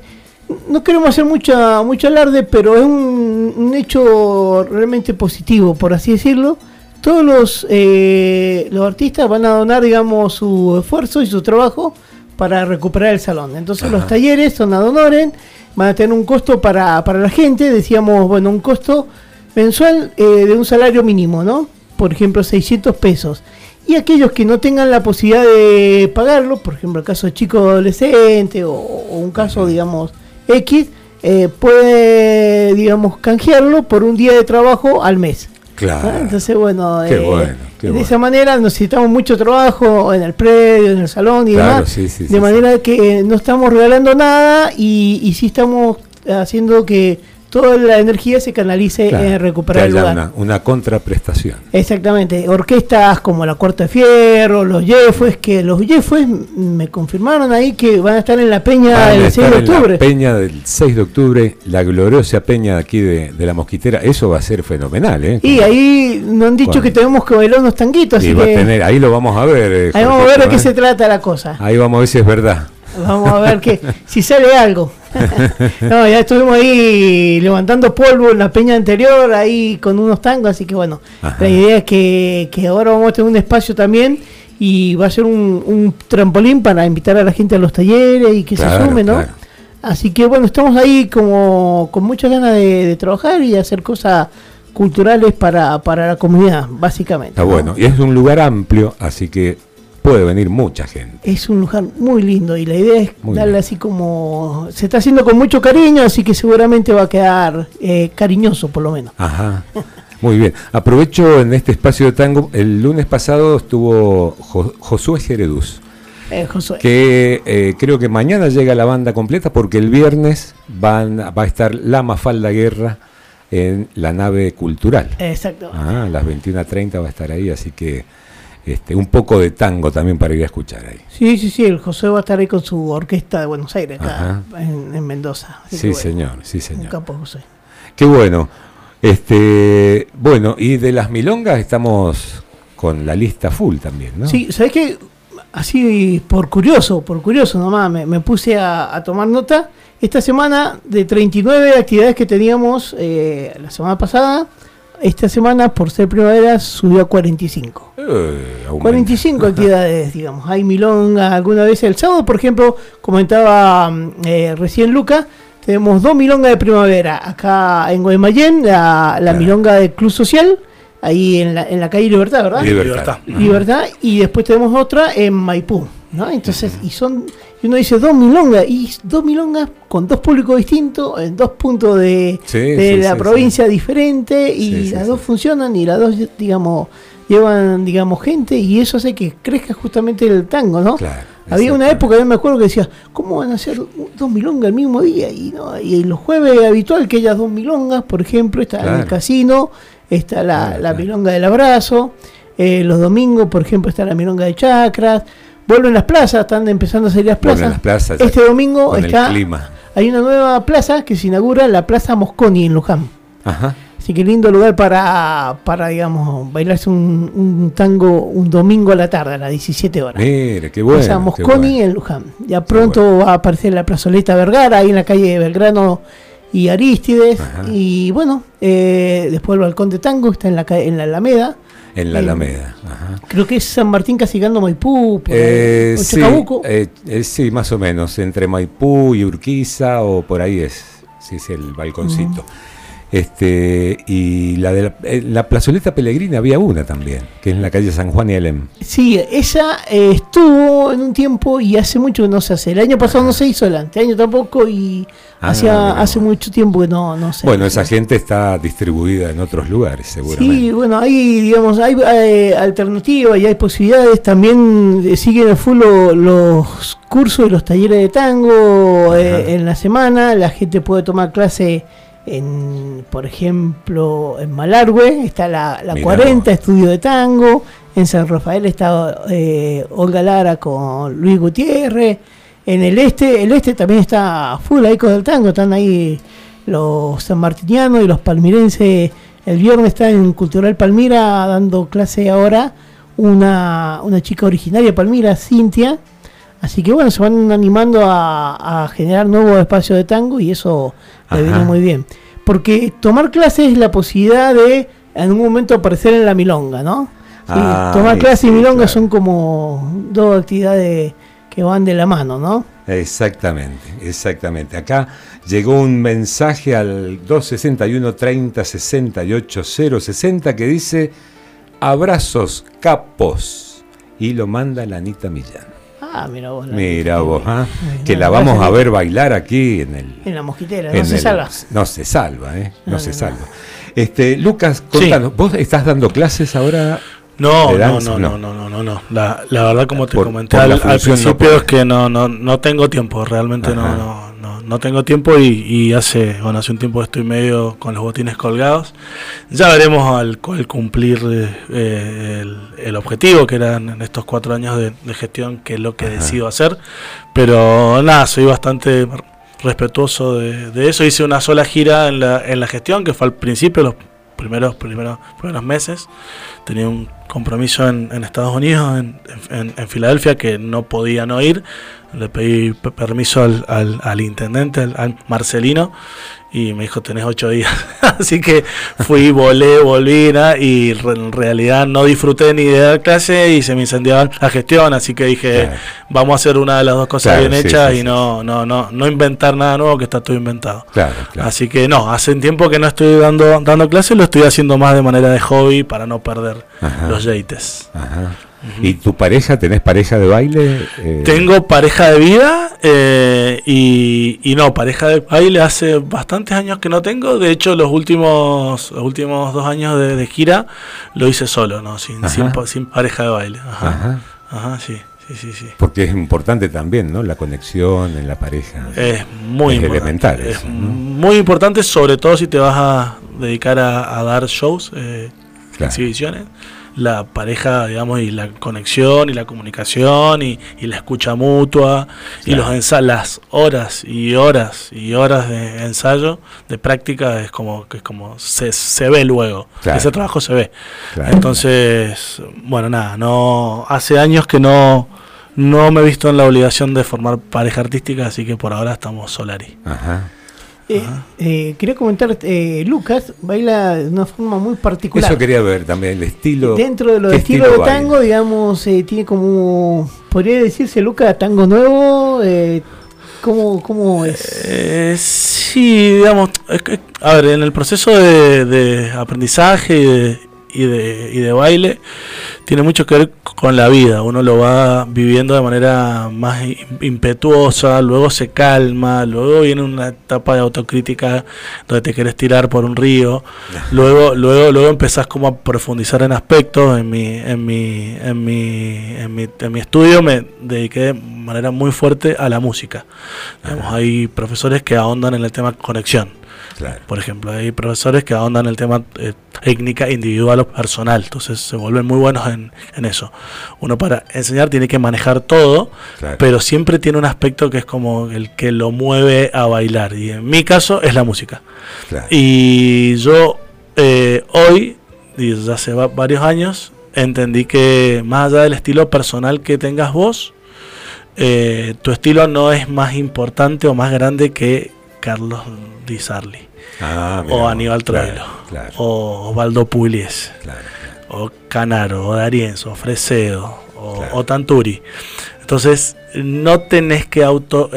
No queremos hacer mucha, mucho alarde, pero es un, un hecho realmente positivo, por así decirlo todos los, eh, los artistas van a donar, digamos, su esfuerzo y su trabajo para recuperar el salón. Entonces los talleres son a donoren, van a tener un costo para, para la gente, decíamos, bueno, un costo mensual eh, de un salario mínimo, ¿no? Por ejemplo, 600 pesos. Y aquellos que no tengan la posibilidad de pagarlo, por ejemplo, el caso de chico adolescente o, un caso, digamos, X, eh, puede, digamos, canjearlo por un día de trabajo al mes. Claro. Entonces, bueno, eh, de esa manera necesitamos mucho trabajo en el predio, en el salón y demás. de manera que no estamos regalando nada y, y sí estamos haciendo que toda la energía se canalice en recuperar el lugar. Una, una, contraprestación. Exactamente. Orquestas como la Cuarta de Fierro, los Jeffes, que los Jeffes me confirmaron ahí que van a estar en la peña del 6 de octubre. la peña del 6 de octubre, la gloriosa peña de aquí de, la Mosquitera. Eso va a ser fenomenal, ¿eh? Y ahí nos han dicho que tenemos que bailar unos tanguitos. Así tener, ahí lo vamos a ver. Eh, ahí vamos a ver de qué ¿eh? se trata la cosa. Ahí vamos a ver si es verdad. Vamos a ver que si sale algo. no, ya estuvimos ahí levantando polvo en la peña anterior, ahí con unos tangos, así que bueno, la idea es que, ahora vamos a tener un espacio también y va a ser un, trampolín para invitar a la gente a los talleres y que se sume, ¿no? Así que bueno, estamos ahí como con muchas ganas de, trabajar y hacer cosas culturales para, para la comunidad, básicamente. Está bueno, y es un lugar amplio, así que puede venir mucha gente. Es un lugar muy lindo y la idea es darle así como... Se está haciendo con mucho cariño, así que seguramente va a quedar eh, cariñoso por lo menos. Ajá. Muy bien. Aprovecho en este espacio de tango. El lunes pasado estuvo Josué Jereduz. Eh, Josué. Que eh, creo que mañana llega la banda completa porque el viernes van, va a estar La Mafalda Guerra en la nave cultural. Exacto. Ah, a las 21.30 va a estar ahí, así que este, un poco de tango también para ir a escuchar ahí. Sí, sí, sí, el José va a estar ahí con su orquesta de Buenos Aires, acá en, Mendoza. sí, señor, sí, señor. Un campo José. Qué bueno. Este, bueno, y de las milongas estamos con la lista full también, ¿no? Sí, ¿sabes qué? Así por curioso, por curioso nomás, me, puse a, tomar nota. Esta semana, de 39 actividades que teníamos eh, la semana pasada, esta semana, por ser primavera, subió a 45. 45 eh, actividades, digamos. Hay milonga alguna vez el sábado, por ejemplo, comentaba eh, recién Luca, tenemos dos milongas de primavera. Acá en Guaymallén, la, milonga del Club Social, ahí en la, en la calle Libertad, ¿verdad? Libertad. Libertad. Y después tenemos otra en Maipú, ¿no? Entonces, y son y uno dice dos milongas, y dos milongas con dos públicos distintos, en dos puntos de, la provincia diferentes, y las dos funcionan y las dos, digamos, llevan, digamos, gente y eso hace que crezca justamente el tango, ¿no? Claro, Había una época, yo me acuerdo que decía, ¿cómo van a hacer dos milongas el mismo día? Y, no, y los jueves habitual que haya dos milongas, por ejemplo, está en el casino, está la, Claro, la claro. milonga del abrazo, eh, los domingos, por ejemplo, está la milonga de chacras, vuelven las plazas, están empezando a salir las plazas. Las plazas, este ya, domingo el está, clima. hay una nueva plaza que se inaugura, la Plaza Mosconi en Luján. Ajá. Así que lindo lugar para, para digamos, bailarse un, un tango un domingo a la tarde, a las 17 horas. Mire, qué bueno. qué Mosconi bueno. en Luján. Ya pronto va a aparecer la plazoleta Vergara, ahí en la calle de Belgrano y Aristides. Ajá. Y bueno, eh, después el balcón de tango está en la, en la Alameda. En la en- Alameda. Ajá. Creo que es San Martín Castigando Maipú, por ahí, Eh, o sí, Chacabuco. eh, eh, sí, más o menos, entre Maipú y Urquiza o por ahí es, sí, es el balconcito. Este, y la de la, la plazoleta Pellegrina había una también, que es en la calle San Juan y Alem. Sí, esa eh, estuvo en un tiempo y hace mucho que no se hace. El año pasado no se hizo, el año tampoco y Ah, hace mucho tiempo que no, no se Bueno, esa gente está distribuida en otros lugares, seguramente. Sí, bueno, hay, digamos, hay eh, alternativas y hay posibilidades. También eh, siguen a full lo- los cursos y los talleres de tango eh, en la semana. La gente puede tomar clase en, por ejemplo, en Malargüe, está la, la Mirá 40, vos. estudio de tango. En San Rafael está eh, Olga Lara con Luis Gutiérrez. En el este, el este también está full ahí con el tango, están ahí los sanmartinianos y los palmirenses. El viernes está en Cultural Palmira dando clase ahora una, una chica originaria de Palmira, Cintia. Así que bueno, se van animando a, a generar nuevos espacios de tango y eso le viene muy bien. Porque tomar clases es la posibilidad de en un momento aparecer en la milonga, ¿no? Sí, Ah, tomar sí, clases y milonga claro. son como dos actividades que van de la mano, ¿no? Exactamente, exactamente. Acá llegó un mensaje al 261 30 68 060 que dice abrazos capos y lo manda la Anita Millán. Ah, mira vos. la- Mira vos, ¿ah? Bueno, que la vamos a ver bailar aquí en el... En la mosquitera, no se el- salva. No se salva, ¿eh? No, No, se no, salva. Este, Lucas, contanos, ¿vos estás dando clases ahora? No, ¿De no, no, no, No. no, no, no. La, la verdad, como te Por- comenté por al, al función no principio, es que no, no, no tengo tiempo, realmente Ajá. no, no, tengo tiempo y, y hace, bueno, hace un tiempo estoy medio con los botines colgados. Ya veremos al cual cumplir eh, el, el objetivo que eran en estos cuatro años de, de gestión, que es lo que Ajá. decido hacer. Pero nada, soy bastante respetuoso de, de eso. Hice una sola gira en la, en la gestión, que fue al principio, los primeros, primeros, primeros meses. Tenía un compromiso en, en Estados Unidos, en, en- en Filadelfia, que no podía no ir. Le pedí pe- permiso al, al- al intendente, al, al Marcelino, y me dijo, tenés ocho días. Así que fui, volé, volví, y re- en realidad no disfruté ni de dar clase y se me incendiaba la gestión, así que dije, Claro. vamos a hacer una de las dos cosas Claro, bien sí, hechas sí, y sí. no, no, no, no inventar nada nuevo que está todo inventado. Claro, claro. Así que no, hace un tiempo que no estoy dando, dando clases, lo estoy haciendo más de manera de hobby para no perder Ajá. los yates. Ajá. ¿Y tu pareja, tenés pareja de baile? Eh, Tengo pareja de vida eh, y, y no, pareja de baile hace bastantes años que no tengo. De hecho, los últimos los últimos dos años de, de gira lo hice solo, ¿no? Sin, sin, pa- sin pareja de baile. Ajá. Ajá. Ajá, sí, sí, sí, sí. Porque es importante también, ¿no? La conexión en la pareja. Es muy Es importante. elemental Es muy importante, sobre todo si te vas a dedicar a, a dar shows, eh, Claro. exhibiciones. La pareja, digamos, y la conexión y la comunicación y, y la escucha mutua y los ensa las horas y horas y horas de ensayo, de práctica, es como que es como se, se ve luego. Claro. Ese trabajo se ve. Claro. Entonces, bueno, nada, no hace años que no no me he visto en la obligación de formar pareja artística, así que por ahora estamos Solari. Ajá. Eh, eh, quería comentar, eh, Lucas baila de una forma muy particular. Eso quería ver también, el estilo. Dentro de los ¿qué estilos estilo de baila? tango, digamos, eh, tiene como, podría decirse, Lucas, tango nuevo. Eh, ¿cómo, ¿Cómo es? Eh, sí, digamos, es que, a ver, en el proceso de, de aprendizaje y de, y de, y de baile tiene mucho que ver con la vida. Uno lo va viviendo de manera más impetuosa, luego se calma, luego viene una etapa de autocrítica donde te quieres tirar por un río, luego, luego, luego empezás como a profundizar en aspectos. En mi, en mi, en mi, en mi, en mi estudio me dediqué de manera muy fuerte a la música. hay profesores que ahondan en el tema conexión. Por ejemplo, hay profesores que ahondan el tema eh, técnica individual o personal, entonces se vuelven muy buenos en, eso. Uno para enseñar tiene que manejar todo, pero siempre tiene un aspecto que es como el que lo mueve a bailar, y en mi caso es la música. Y yo eh, hoy, desde hace varios años, entendí que más allá del estilo personal que tengas vos, eh, tu estilo no es más importante o más grande que Carlos Di Sarli. Ah, o Aníbal Troilo, o Osvaldo Pugliese, o Canaro, o Darienzo, o Fresedo, o, Tanturi. Entonces, no tenés que auto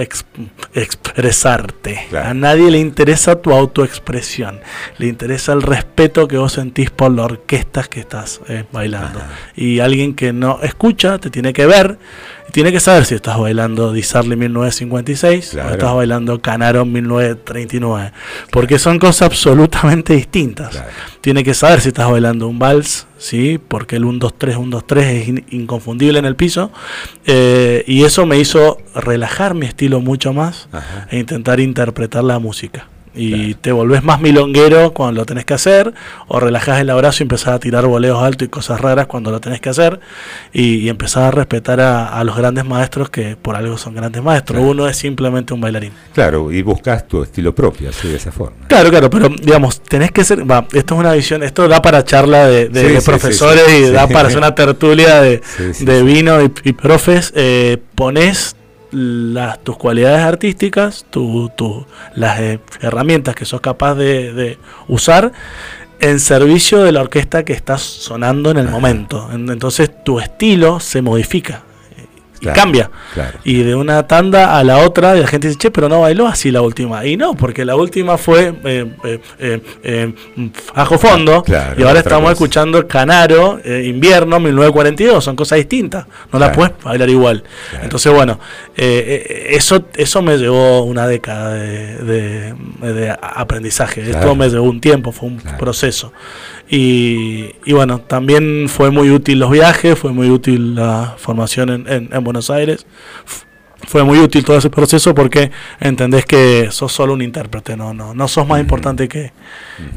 expresarte. A nadie le interesa tu autoexpresión. Le interesa el respeto que vos sentís por la orquesta que estás eh, bailando. Y alguien que no escucha te tiene que ver tiene que saber si estás bailando Disarly 1956 o estás bailando Canaro 1939, porque son cosas absolutamente distintas. Tiene que saber si estás bailando un vals, ¿sí? porque el 1, 2, 3, 1, 2, 3 es inconfundible en el piso, eh, y eso me hizo relajar mi estilo mucho más e intentar interpretar la música y te volvés más milonguero cuando lo tenés que hacer, o relajás el abrazo y empezás a tirar boleos altos y cosas raras cuando lo tenés que hacer, y, y empezás a respetar a, los grandes maestros que por algo son grandes maestros. Uno es simplemente un bailarín. Claro, y buscas tu estilo propio, así de esa forma. Claro, claro, pero digamos, tenés que ser, va, esto es una visión, esto da para charla de, profesores y da para hacer una tertulia de, vino y, y profes. Eh, pones las, tus cualidades artísticas, tu, tu, las eh, herramientas que sos capaz de, usar en servicio de la orquesta que estás sonando en el momento. Entonces tu estilo se modifica y cambia. Y de una tanda a la otra, y la gente dice, che, pero no bailó así la última. Y no, porque la última fue eh, eh, eh, eh Ajo Fondo, y ahora estamos escuchando Canaro, Invierno, 1942, son cosas distintas, no la puedes bailar igual. Entonces, bueno, eso, eso me llevó una década de, de, aprendizaje, esto me llevó un tiempo, fue un proceso. Y, bueno, también fue muy útil los viajes, fue muy útil la formación en, en, Buenos Aires. Fue muy útil todo ese proceso porque entendés que sos solo un intérprete, no, no, no sos más importante que,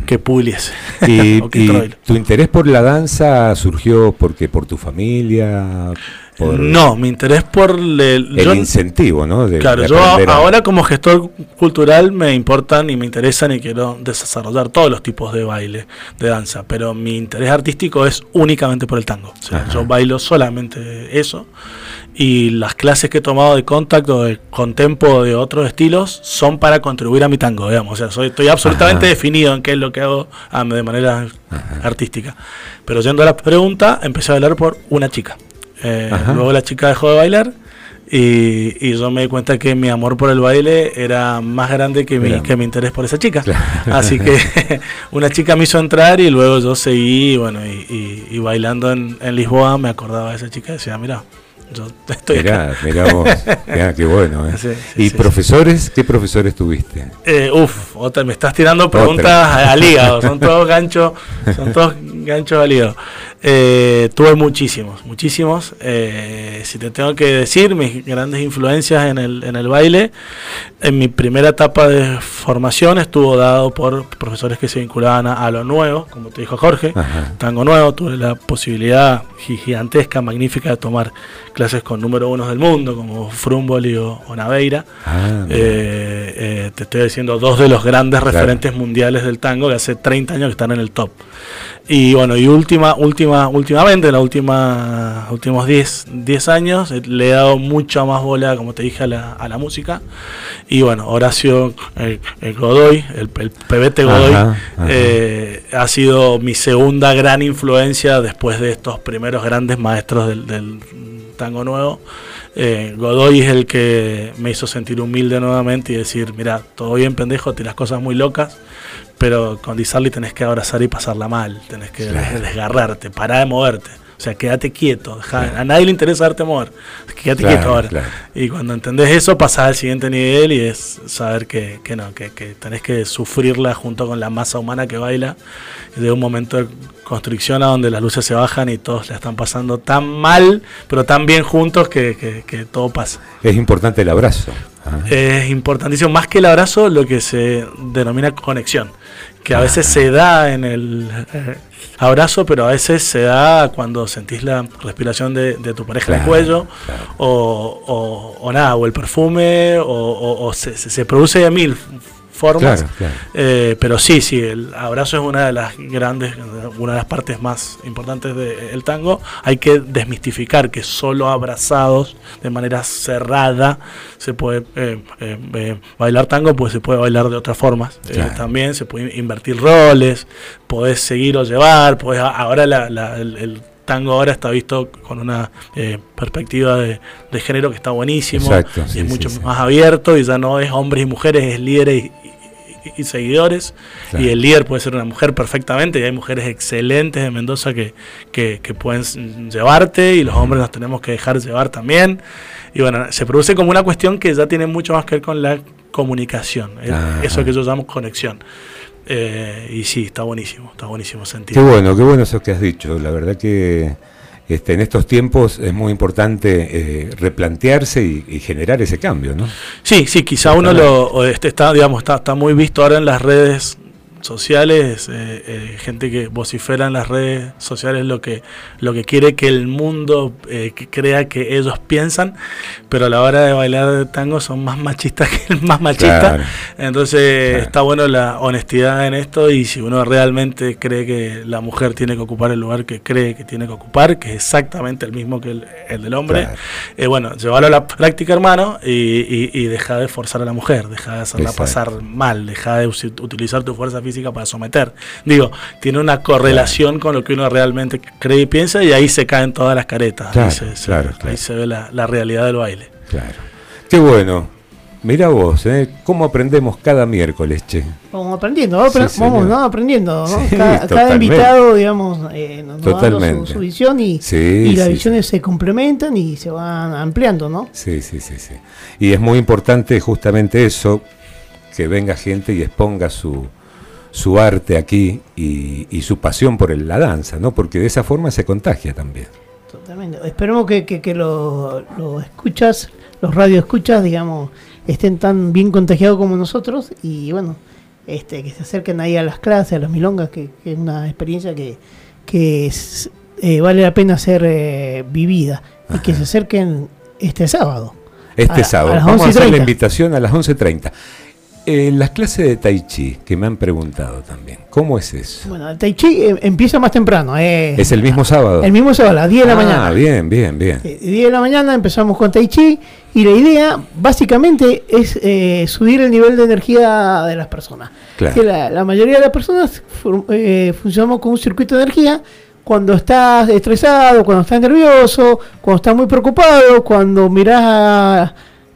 que Pugliese. ¿Y, tu interés por la danza surgió porque por tu familia? no, mi interés por el, incentivo, ¿no? claro, yo ahora como gestor cultural me importan y me interesan y quiero desarrollar todos los tipos de baile, de danza, pero mi interés artístico es únicamente por el tango. yo bailo solamente eso y las clases que he tomado de contacto, de contempo de otros estilos son para contribuir a mi tango, digamos. O sea, soy, estoy absolutamente definido en qué es lo que hago ah, de manera artística. Pero yendo a la pregunta, empecé a bailar por una chica. Eh, luego la chica dejó de bailar y, yo me di cuenta que mi amor por el baile era más grande que mi, que mi interés por esa chica. Así que una chica me hizo entrar y luego yo seguí bueno, y, bailando en, Lisboa me acordaba de esa chica y decía, mira, yo estoy mirá, Mirá vos, qué bueno. ¿eh? ¿Y profesores? ¿Qué profesores tuviste? Eh, uf, otra, me estás tirando preguntas al hígado, son todos ganchos, son todos ganchos al hígado. Eh, tuve muchísimos, muchísimos. Eh, si te tengo que decir, mis grandes influencias en el, en el baile, en mi primera etapa de formación estuvo dado por profesores que se vinculaban a, lo nuevo, como te dijo Jorge, tango nuevo. Tuve la posibilidad gigantesca, magnífica de tomar clases con número uno del mundo, como Frumboli o, Naveira. Ah, eh, te estoy diciendo dos de los grandes referentes mundiales del tango que hace 30 años que están en el top. Y bueno, y última, última, últimamente, en los últimos 10, 10 años, eh, le he dado mucha más bola, como te dije, a la, a la música. Y bueno, Horacio el, Godoy, el, el pebete Godoy, eh, ha sido mi segunda gran influencia después de estos primeros grandes maestros del, tango nuevo. Eh, Godoy es el que me hizo sentir humilde nuevamente y decir, mira, todo bien pendejo, tiras cosas muy locas, pero con Disarly tenés que abrazar y pasarla mal, tenés que desgarrarte, parar de moverte. O sea, quédate quieto. A nadie le interesa darte mover. Quédate quieto ahora. Y cuando entendés eso, pasás al siguiente nivel y es saber que, que no, que, que, tenés que sufrirla junto con la masa humana que baila. De un momento de construcción a donde las luces se bajan y todos la están pasando tan mal, pero tan bien juntos que, que todo pasa. Es importante el abrazo. Es importantísimo, más que el abrazo, lo que se denomina conexión, que a veces se da en el eh, abrazo, pero a veces se da cuando sentís la respiración de, tu pareja en el cuello, o, nada, o el perfume, o, se, se, produce a mil formas. Eh, pero sí, sí, el abrazo es una de las grandes, una de las partes más importantes del tango. Hay que desmistificar que solo abrazados de manera cerrada se puede eh, eh, bailar tango, pues se puede bailar de otras formas. también se puede invertir roles, podés seguir o llevar, podés, ahora el, tango ahora está visto con una perspectiva de, género que está buenísimo y es mucho más abierto y ya no es hombres y mujeres, es líderes y seguidores. Y el líder puede ser una mujer perfectamente. Y hay mujeres excelentes de Mendoza que, que, pueden llevarte y los hombres nos tenemos que dejar llevar también. Y bueno, se produce como una cuestión que ya tiene mucho más que ver con la comunicación. Eso que yo llamo conexión. Eh, y sí, está buenísimo, está buenísimo sentir. Qué bueno, qué bueno eso que has dicho. La verdad que este, en estos tiempos es muy importante eh, replantearse y, generar ese cambio, ¿no? Sí, sí, quizá uno lo este, está, digamos, está, está muy visto ahora en las redes sociales, eh, eh, gente que vocifera en las redes sociales lo que, lo que quiere que el mundo eh, crea que ellos piensan, pero a la hora de bailar tango son más machistas que el más machista. Entonces está bueno la honestidad en esto y si uno realmente cree que la mujer tiene que ocupar el lugar que cree que tiene que ocupar, que es exactamente el mismo que el, del hombre, bueno, llevarlo a la práctica, hermano, y, y, deja de forzar a la mujer, deja de hacerla pasar mal, deja de utilizar tu fuerza física para someter. Digo, tiene una correlación con lo que uno realmente cree y piensa y ahí se caen todas las caretas. ahí, se, ve la, realidad del baile. Claro. Qué bueno. Mira vos, ¿eh? ¿Cómo aprendemos cada miércoles, che? Vamos aprendiendo, vamos, aprendiendo. Cada, invitado, digamos, eh, nos, da su, visión y, y las visiones se complementan y se van ampliando, ¿no? Sí, sí, sí, sí. Y es muy importante justamente eso, que venga gente y exponga su, su arte aquí y, su pasión por la danza, ¿no? Porque de esa forma se contagia también. Totalmente. Esperemos que, que, los escuchas, los radioescuchas, digamos, estén tan bien contagiados como nosotros y bueno, este, que se acerquen ahí a las clases, a las milongas, que, es una experiencia que, que eh, vale la pena ser eh, vivida y que se acerquen este sábado. Este sábado. Vamos a hacer la invitación a las 11.30. Eh, las clases de Tai Chi, que me han preguntado también, ¿cómo es eso? Bueno, el Tai Chi eh, empieza más temprano. Eh, ¿Es el mismo sábado? El mismo sábado, a las 10 de la ah, mañana. Ah, bien, bien, bien. 10 de la mañana empezamos con Tai Chi y la idea básicamente es eh, subir el nivel de energía de las personas. Claro. Que la, mayoría de las personas funcionamos con un circuito de energía cuando estás estresado, cuando estás nervioso, cuando estás muy preocupado, cuando mirás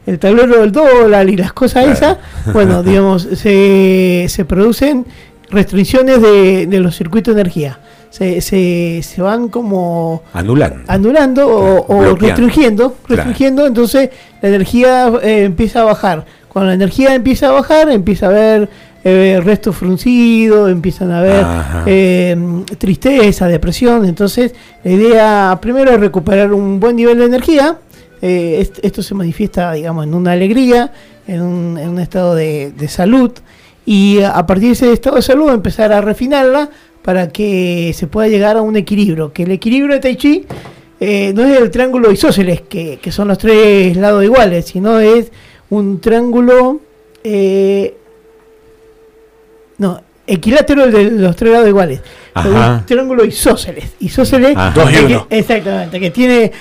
el tablero del dólar y las cosas esas, bueno, digamos, se, se producen restricciones de, de, los circuitos de energía. Se, se, se van como anulando, anulando o, restringiendo, restringiendo, entonces la energía eh, empieza a bajar. Cuando la energía empieza a bajar, empieza a haber eh, resto fruncido, empiezan a haber eh, tristeza, depresión. Entonces, la idea primero es recuperar un buen nivel de energía eh, esto se manifiesta, digamos, en una alegría, en un, estado de, salud, y a partir de ese estado de salud empezar a refinarla para que se pueda llegar a un equilibrio, que el equilibrio de Tai Chi eh, no es el triángulo isósceles, que, que, son los tres lados iguales, sino es un triángulo... Eh, no, equilátero de los tres lados iguales. Un triángulo isósceles. Isósceles, exactamente, que tiene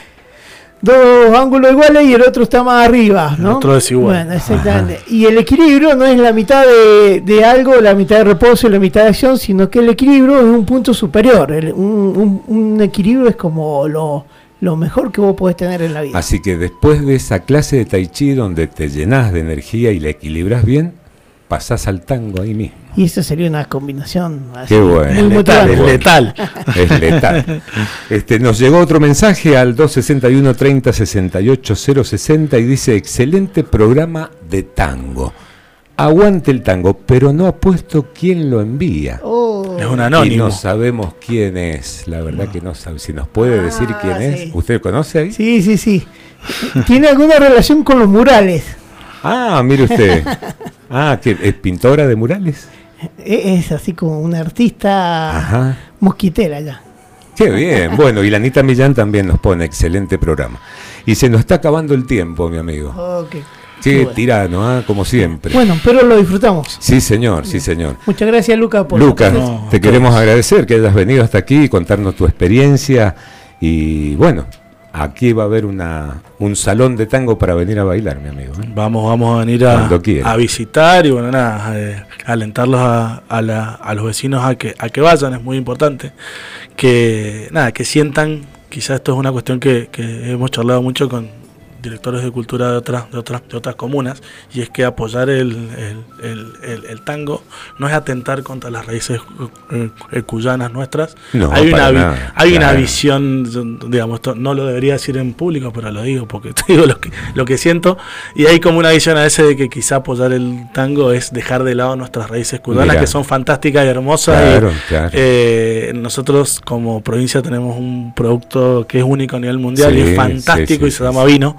dos ángulos iguales y el otro está más arriba, ¿no? El otro es igual. Bueno, exactamente. Y el equilibrio no es la mitad de, algo, la mitad de reposo y la mitad de acción, sino que el equilibrio es un punto superior. un, equilibrio es como lo, lo mejor que vos podés tener en la vida. Así que después de esa clase de tai chi donde te llenas de energía y la equilibras bien, pasás al tango ahí mismo. Y eso sería una combinación Qué bueno. muy letal, es letal. Es letal. Este, nos llegó otro mensaje al 261 30 68 060 y dice, excelente programa de tango. Aguante el tango, pero no ha puesto quién lo envía. Oh. Es un Y anónimo. no sabemos quién es, la verdad que no sabe. Si nos puede Ah, decir quién es. ¿usted conoce ahí? Sí, sí, sí. ¿Tiene alguna relación con los murales? Ah, mire usted. Ah, que es pintora de murales. E- Es así como una artista Ajá. mosquitera ya. Qué bien. Bueno, y la Anita Millán también nos pone excelente programa. Y se nos está acabando el tiempo, mi amigo. Ok. Qué bueno. tirano, ¿ah? como siempre. Bueno, pero lo disfrutamos. Sí, señor, sí, señor. Muchas gracias, Luca, por Lucas, No, te queremos agradecer que hayas venido hasta aquí y contarnos tu experiencia. Y bueno, aquí va a haber una, un salón de tango para venir a bailar, mi amigo. ¿eh? Vamos, vamos a venir a, a visitar y bueno, nada, eh, alentarlos a, a la- a los vecinos a que, a que vayan, es muy importante. Que nada, que sientan, quizás esto es una cuestión que, que hemos charlado mucho con directores de cultura de otras, de otras, de otras comunas, y es que apoyar el, el- el- tango no es atentar contra las raíces eh, eh, cuyanas nuestras. No, hay una, nada, hay una claro. visión, digamos, no lo debería decir en público, pero lo digo porque te digo lo que, lo que siento. Y hay como una visión a veces de que quizá apoyar el tango es dejar de lado nuestras raíces cubanas, Mirá. que son fantásticas y hermosas. y, Claro, claro. eh, nosotros como provincia tenemos un producto que es único a nivel mundial y es fantástico sí, y se llama vino.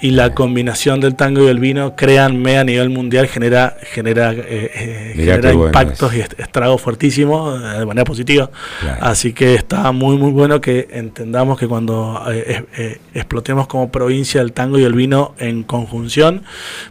Y la combinación del tango y el vino, créanme, a nivel mundial genera genera, eh, eh, genera bueno impactos y est- estragos fuertísimos eh, de manera positiva. Claro. Así que está muy muy bueno que entendamos que cuando eh, eh, eh, explotemos como provincia el tango y el vino en conjunción,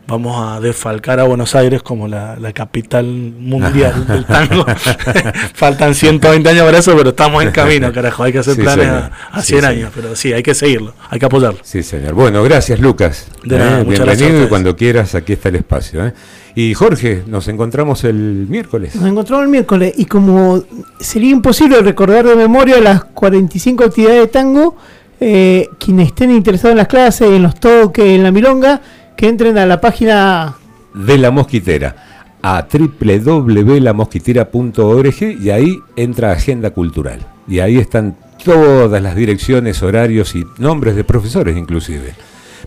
vamos a desfalcar a Buenos Aires como la, la capital mundial del tango. Faltan 120 años para eso, pero estamos en camino, carajo. Hay que hacer Sí, planes señor. a, a Sí, 100 señor. años, pero sí, hay que seguirlo, hay que apoyarlo. Sí, señor. Bueno, gracias, Lucas. De nada, muchas gracias a bienvenido y cuando quieras, aquí está el espacio. ¿eh? Y Jorge, nos encontramos el miércoles. Nos encontramos el miércoles y como sería imposible recordar de memoria las 45 actividades de tango, eh, quienes estén interesados en las clases, en los toques, en la milonga, que entren a la página de la mosquitera a www.lamosquitera.org y ahí entra Agenda Cultural. Y ahí están todas las direcciones, horarios y nombres de profesores inclusive.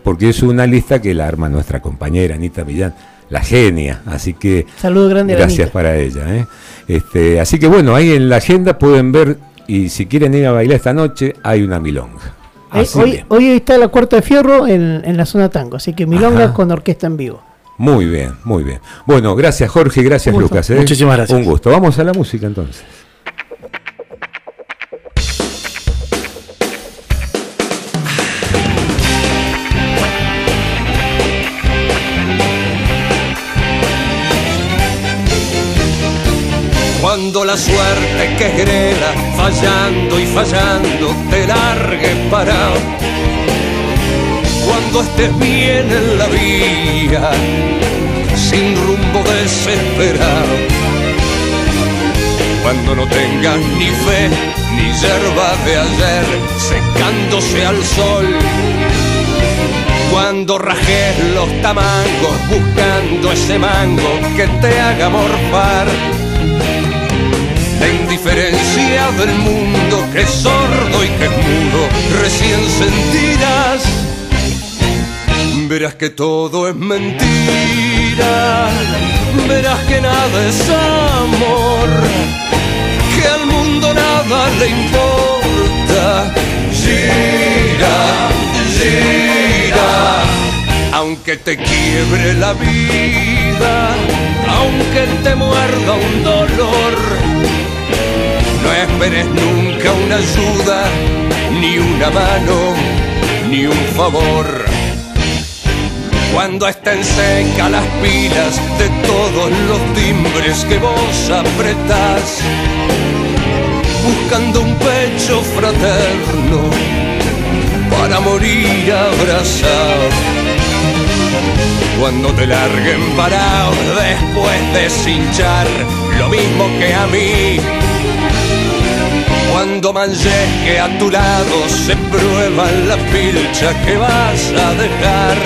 Porque es una lista que la arma nuestra compañera Anita Millán, la genia. Así que saludo grande gracias Anita. para ella. ¿eh? Este, así que bueno, ahí en la agenda pueden ver y si quieren ir a bailar esta noche hay una milonga. Eh, hoy, está la cuarta de fierro en, en la zona tango, así que milonga Ajá. con orquesta en vivo. Muy bien, muy bien. Bueno, gracias Jorge, gracias. Lucas. ¿eh? Muchísimas gracias. Un gusto. Vamos a la música entonces. Cuando la suerte que grela, fallando y fallando, te largue parado. Cuando estés bien en la vía, sin rumbo desesperado. Cuando no tengas ni fe, ni yerba de ayer, secándose al sol. Cuando rajes los tamangos, buscando ese mango que te haga morfar la indiferencia del mundo que es sordo y que es mudo, recién sentirás. Verás que todo es mentira, verás que nada es amor, que al mundo nada le importa. Gira, gira, aunque te quiebre la vida, aunque te muerda un dolor. Esperes nunca una ayuda, ni una mano, ni un favor. Cuando estén secas las pilas de todos los timbres que vos apretás, buscando un pecho fraterno para morir abrazado. Cuando te larguen parado después de cinchar, lo mismo que a mí. Cuando manches que a tu lado se prueba la pilcha que vas a dejar.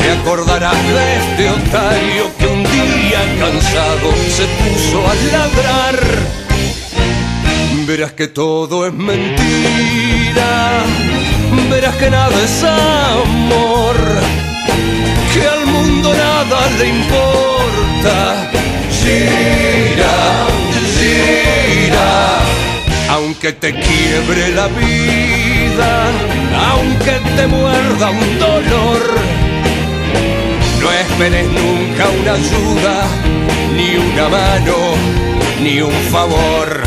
Te acordarás de este otario que un día cansado se puso a ladrar. Verás que todo es mentira, verás que nada es amor, que al mundo nada le importa. Gira, aunque te quiebre la vida, aunque te muerda un dolor. No esperes nunca una ayuda, ni una mano, ni un favor.